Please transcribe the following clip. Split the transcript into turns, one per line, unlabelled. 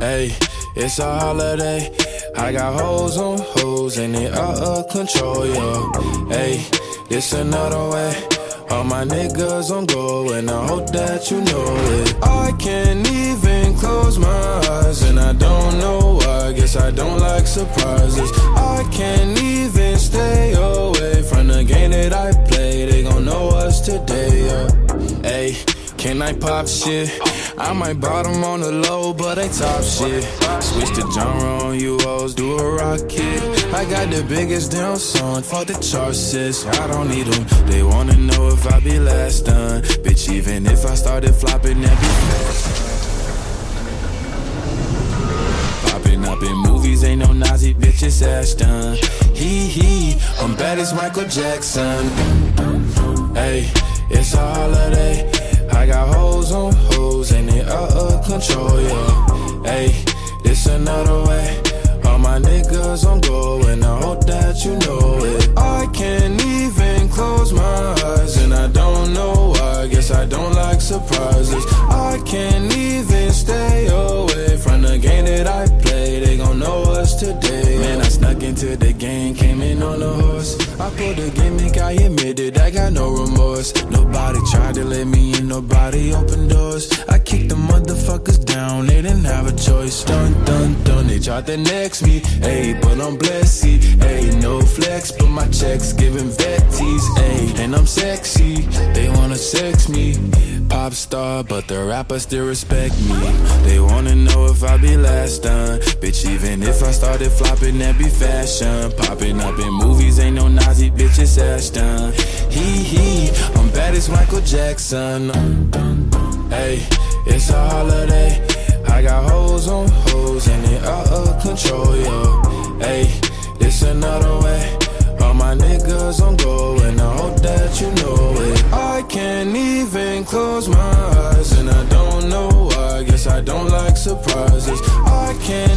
Hey, it's a holiday. I got hoes on hoes and they out of control, yo. Hey, this another way. All my niggas on go and I hope that you know it. I can't even close my eyes and I don't know why. Guess I don't like surprises. I can't even stay away from the game that I play. They gon' know us today, yeah. Hey. Can I pop shit? I might bottom on the low, but I top shit. Switch the genre on you hoes, do a rocket. I got the biggest damn song, fuck the charts. I don't need them. They wanna know if I be last done. Bitch, even if I started flopping, that be fast. Up in movies, ain't no Nazi bitches ass done. Hee hee, I'm bad as Michael Jackson. Hey, it's a holiday. I got hoes on hoes control, yeah. Hey, this another way. All my niggas on go and I hope that you know it. I can't even close my eyes and I don't know why. Guess I don't like surprises. I can't even stay away from the game that I play. They gon' know us today. Man, I snuck into the game, came in on a horse. I pulled a gimmick, I admitted I got no remorse. Nobody tried to let me in, nobody opened doors. I kicked the motherfuckers down, they didn't have a choice. Dun dun dun, they tried to next me. Ayy, but I'm blessed, ayy, no flex, but my checks giving vetties, ayy, and I'm sexy. They wanna sex me. Pop star, but the rappers still respect me. They wanna if I be last done. Bitch, even if I started flopping, that be fashion. Popping up in movies, ain't no Nazi bitches ass done. Hee hee, I'm bad as Michael Jackson. Hey, it's a holiday. I got hoes on hoes and they out of control, yo. Hey, this another way. All my niggas on go and I hope that you know it. I can't even close my like surprises. I can't